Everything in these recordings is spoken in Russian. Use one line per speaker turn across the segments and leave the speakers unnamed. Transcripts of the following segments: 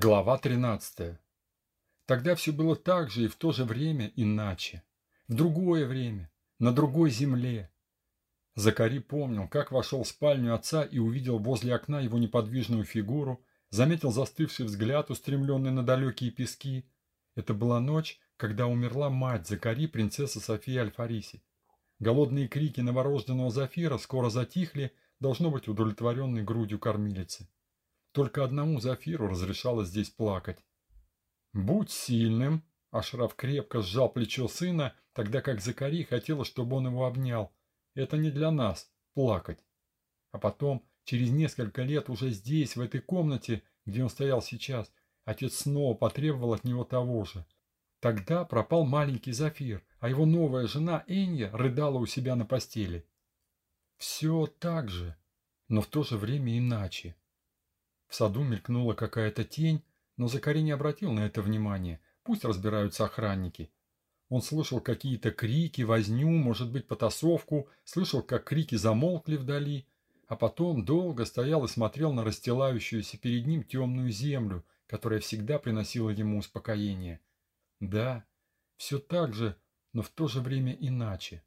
Глава 13. Тогда все было так же и в то же время иначе. В другое время, на другой земле. Закари помнил, как вошел в спальню отца и увидел возле окна его неподвижную фигуру, заметил застывший взгляд, устремленный на далекие пески. Это была ночь, когда умерла мать Закари, принцесса София Альфариси. Голодные крики новорожденного Зафира скоро затихли, должно быть удовлетворенной грудью кормилицы. Только одному Зафиру разрешалось здесь плакать. «Будь сильным!» Ашраф крепко сжал плечо сына, тогда как Закари хотела, чтобы он его обнял. «Это не для нас, плакать!» А потом, через несколько лет, уже здесь, в этой комнате, где он стоял сейчас, отец снова потребовал от него того же. Тогда пропал маленький Зафир, а его новая жена Энья рыдала у себя на постели. Все так же, но в то же время иначе. В саду мелькнула какая-то тень, но Закари не обратил на это внимания. Пусть разбираются охранники. Он слышал какие-то крики, возню, может быть, потасовку, слышал, как крики замолкли вдали, а потом долго стоял и смотрел на расстилающуюся перед ним темную землю, которая всегда приносила ему успокоение. Да, все так же, но в то же время иначе,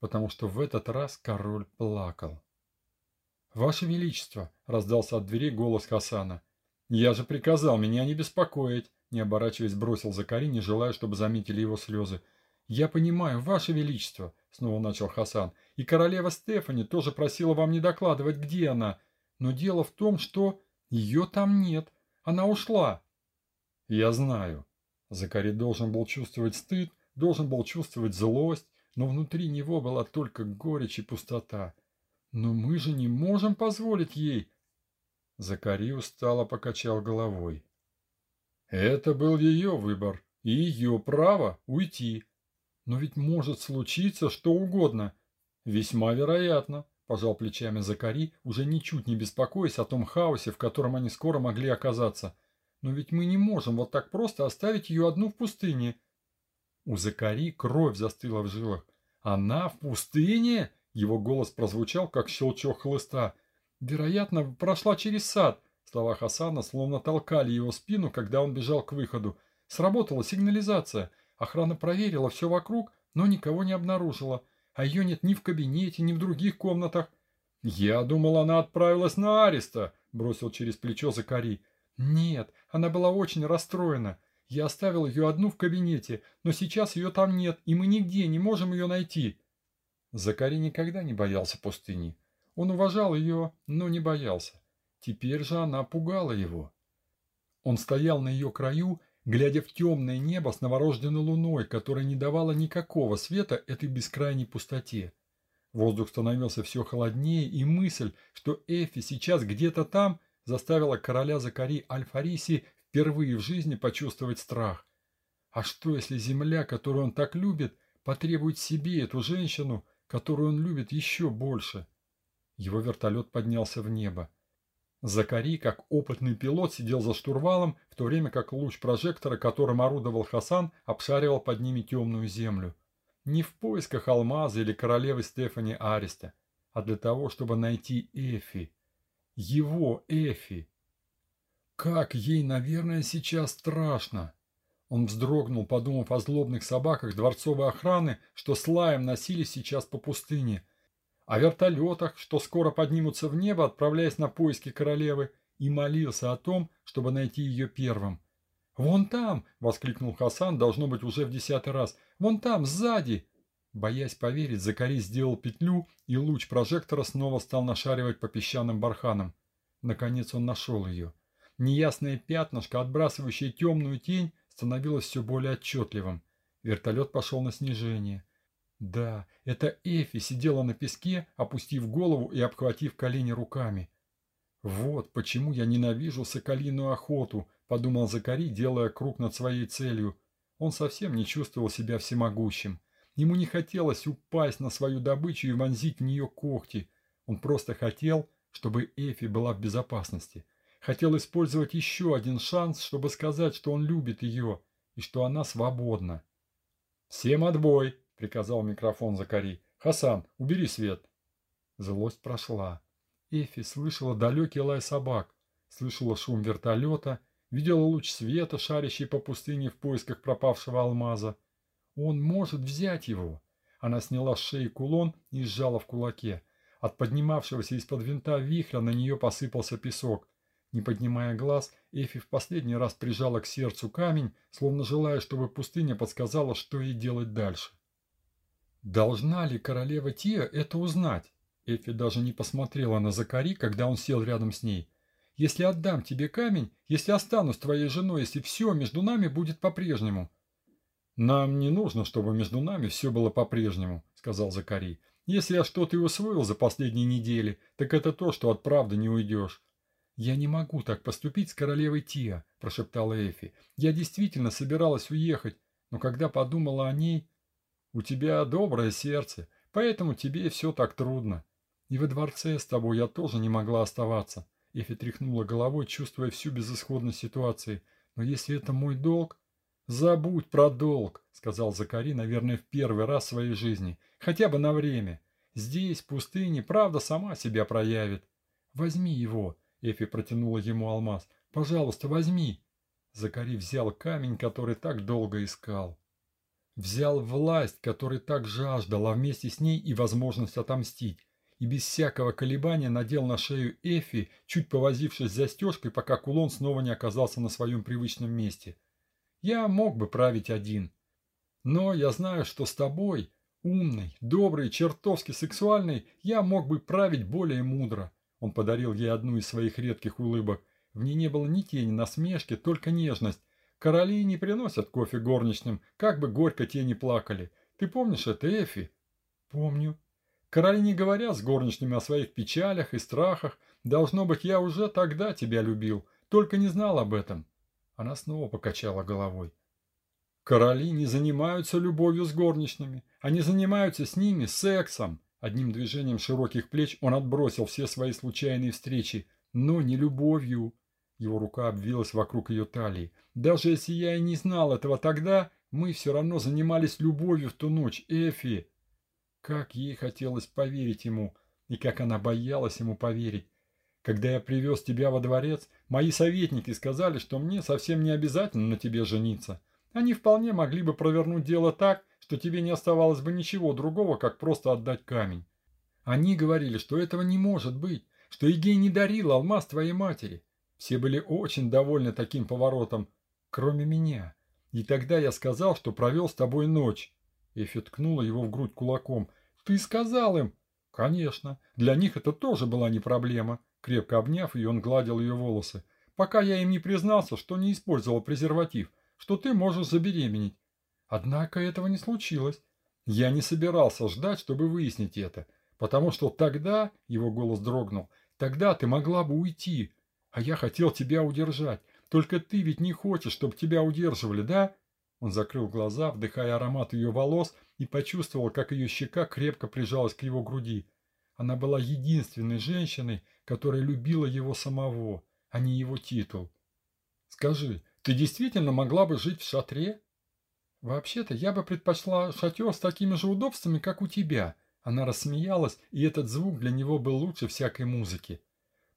потому что в этот раз король плакал. «Ваше Величество!» – раздался от двери голос Хасана. «Я же приказал меня не беспокоить!» – не оборачиваясь, бросил Закари, не желая, чтобы заметили его слезы. «Я понимаю, Ваше Величество!» – снова начал Хасан. «И королева Стефани тоже просила вам не докладывать, где она. Но дело в том, что ее там нет. Она ушла!» «Я знаю!» Закари должен был чувствовать стыд, должен был чувствовать злость, но внутри него была только горечь и пустота. «Но мы же не можем позволить ей!» Закари устало покачал головой. «Это был ее выбор и ее право уйти. Но ведь может случиться что угодно. Весьма вероятно», – пожал плечами Закари, уже ничуть не беспокоясь о том хаосе, в котором они скоро могли оказаться. «Но ведь мы не можем вот так просто оставить ее одну в пустыне». У Закари кровь застыла в жилах. «Она в пустыне?» Его голос прозвучал, как щелчок хлыста. «Вероятно, прошла через сад». Слова Хасана словно толкали его спину, когда он бежал к выходу. Сработала сигнализация. Охрана проверила все вокруг, но никого не обнаружила. А ее нет ни в кабинете, ни в других комнатах. «Я думал, она отправилась на ареста», – бросил через плечо Закари. «Нет, она была очень расстроена. Я оставил ее одну в кабинете, но сейчас ее там нет, и мы нигде не можем ее найти». Закари никогда не боялся пустыни. Он уважал ее, но не боялся. Теперь же она пугала его. Он стоял на ее краю, глядя в темное небо с новорожденной луной, которая не давала никакого света этой бескрайней пустоте. Воздух становился все холоднее, и мысль, что Эфи сейчас где-то там, заставила короля Закари Аль-Фариси впервые в жизни почувствовать страх. А что, если земля, которую он так любит, потребует себе эту женщину, которую он любит еще больше. Его вертолет поднялся в небо. Закари, как опытный пилот, сидел за штурвалом, в то время как луч прожектора, которым орудовал Хасан, обшаривал под ними темную землю. Не в поисках алмаза или королевы Стефани Ариста, а для того, чтобы найти Эфи. Его Эфи. Как ей, наверное, сейчас страшно. Он вздрогнул, подумав о злобных собаках дворцовой охраны, что с лаем носились сейчас по пустыне, о вертолетах, что скоро поднимутся в небо, отправляясь на поиски королевы, и молился о том, чтобы найти ее первым. «Вон там!» – воскликнул Хасан, должно быть, уже в десятый раз. «Вон там, сзади!» Боясь поверить, Закари сделал петлю, и луч прожектора снова стал нашаривать по песчаным барханам. Наконец он нашел ее. Неясное пятнышко, отбрасывающее темную тень, становилось все более отчетливым. Вертолет пошел на снижение. Да, это Эфи сидела на песке, опустив голову и обхватив колени руками. «Вот почему я ненавижу соколиную охоту», – подумал Закари, делая круг над своей целью. Он совсем не чувствовал себя всемогущим. Ему не хотелось упасть на свою добычу и вонзить в нее когти. Он просто хотел, чтобы Эфи была в безопасности. Хотел использовать еще один шанс, чтобы сказать, что он любит ее и что она свободна. «Всем отбой!» – приказал в микрофон Закари. «Хасан, убери свет!» Злость прошла. Эфи слышала далекий лай собак, слышала шум вертолета, видела луч света, шарящий по пустыне в поисках пропавшего алмаза. Он может взять его. Она сняла с шеи кулон и сжала в кулаке. От поднимавшегося из-под винта вихря на нее посыпался песок. Не поднимая глаз, Эфи в последний раз прижала к сердцу камень, словно желая, чтобы пустыня подсказала, что ей делать дальше. Должна ли королева Тия это узнать? Эфи даже не посмотрела на Закари, когда он сел рядом с ней. «Если отдам тебе камень, если останусь твоей женой, если все между нами будет по-прежнему». «Нам не нужно, чтобы между нами все было по-прежнему», — сказал Закари. «Если я что-то и усвоил за последние недели, так это то, что от правды не уйдешь». «Я не могу так поступить с королевой Тия», – прошептала Эфи. «Я действительно собиралась уехать, но когда подумала о ней...» «У тебя доброе сердце, поэтому тебе все так трудно. И во дворце с тобой я тоже не могла оставаться». Эфи тряхнула головой, чувствуя всю безысходность ситуации. «Но если это мой долг...» «Забудь про долг», – сказал Закари, наверное, в первый раз в своей жизни. «Хотя бы на время. Здесь, в пустыне, правда сама себя проявит. Возьми его». Эфи протянула ему алмаз. «Пожалуйста, возьми!» Закари взял камень, который так долго искал. Взял власть, которой так жаждал, а вместе с ней и возможность отомстить. И без всякого колебания надел на шею Эфи, чуть повозившись застежкой, пока кулон снова не оказался на своем привычном месте. «Я мог бы править один. Но я знаю, что с тобой, умный, добрый, чертовски сексуальный, я мог бы править более мудро. Он подарил ей одну из своих редких улыбок. В ней не было ни тени насмешки, только нежность. Короли не приносят кофе горничным, как бы горько те не плакали. Ты помнишь это, Эфи? Помню. Короли не говорят с горничными о своих печалях и страхах. Должно быть, я уже тогда тебя любил, только не знал об этом. Она снова покачала головой. Короли не занимаются любовью с горничными. Они занимаются с ними сексом. Одним движением широких плеч он отбросил все свои случайные встречи, но не любовью. Его рука обвилась вокруг ее талии. Даже если я и не знал этого тогда, мы все равно занимались любовью в ту ночь, Эфи. Как ей хотелось поверить ему, и как она боялась ему поверить. Когда я привез тебя во дворец, мои советники сказали, что мне совсем не обязательно на тебе жениться. Они вполне могли бы провернуть дело так, что тебе не оставалось бы ничего другого, как просто отдать камень. Они говорили, что этого не может быть, что Игей не дарил алмаз твоей матери. Все были очень довольны таким поворотом, кроме меня. И тогда я сказал, что провел с тобой ночь. Эфи ткнула его в грудь кулаком. Ты сказал им? Конечно. Для них это тоже была не проблема. Крепко обняв ее, он гладил ее волосы. Пока я им не признался, что не использовал презерватив, что ты можешь забеременеть. Однако этого не случилось. Я не собирался ждать, чтобы выяснить это, потому что тогда, его голос дрогнул, тогда ты могла бы уйти, а я хотел тебя удержать. Только ты ведь не хочешь, чтобы тебя удерживали, да? Он закрыл глаза, вдыхая аромат ее волос, и почувствовал, как ее щека крепко прижалась к его груди. Она была единственной женщиной, которая любила его самого, а не его титул. «Скажи, ты действительно могла бы жить в шатре?» «Вообще-то я бы предпочла шатер с такими же удобствами, как у тебя». Она рассмеялась, и этот звук для него был лучше всякой музыки.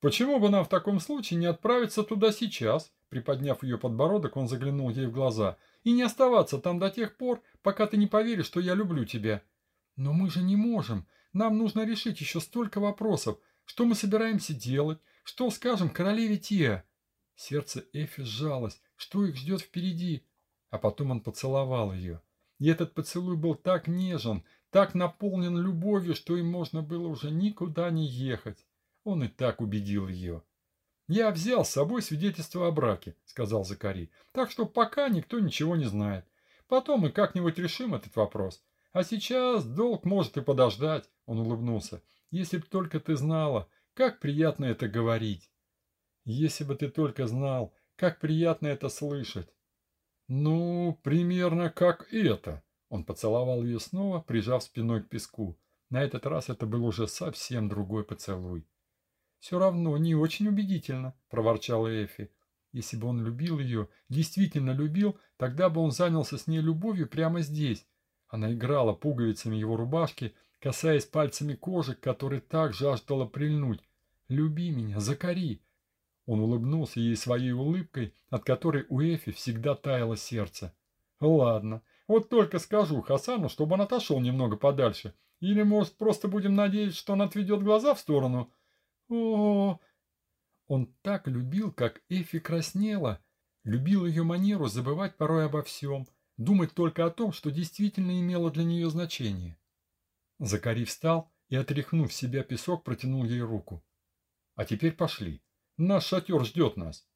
«Почему бы нам в таком случае не отправиться туда сейчас?» Приподняв ее подбородок, он заглянул ей в глаза. «И не оставаться там до тех пор, пока ты не поверишь, что я люблю тебя». «Но мы же не можем. Нам нужно решить еще столько вопросов. Что мы собираемся делать? Что скажем королеве Тия?» Сердце Эфи сжалось. Что их ждет впереди? А потом он поцеловал ее. И этот поцелуй был так нежен, так наполнен любовью, что им можно было уже никуда не ехать. Он и так убедил ее. «Я взял с собой свидетельство о браке», — сказал Закари. «Так что пока никто ничего не знает. Потом мы как-нибудь решим этот вопрос. А сейчас долг может и подождать», — он улыбнулся. «Если б только ты знала, как приятно это говорить». «Если бы ты только знал, как приятно это слышать». «Ну, примерно как это». Он поцеловал ее снова, прижав спиной к песку. На этот раз это был уже совсем другой поцелуй. «Все равно не очень убедительно», – проворчала Эфи. Если бы он любил ее, действительно любил, тогда бы он занялся с ней любовью прямо здесь. Она играла пуговицами его рубашки, касаясь пальцами кожи, которой так жаждала прильнуть. «Люби меня, Закари!» Он улыбнулся ей своей улыбкой, от которой у Эфи всегда таяло сердце. «Ладно, вот только скажу Хасану, чтобы он отошел немного подальше. Или, может, просто будем надеяться, что он отведет глаза в сторону?» О, -о, -о. Он так любил, как Эфи краснела, любил ее манеру забывать порой обо всем, думать только о том, что действительно имело для нее значение. Закари встал и, отряхнув себя песок, протянул ей руку. «А теперь пошли. Наш шатер ждет нас».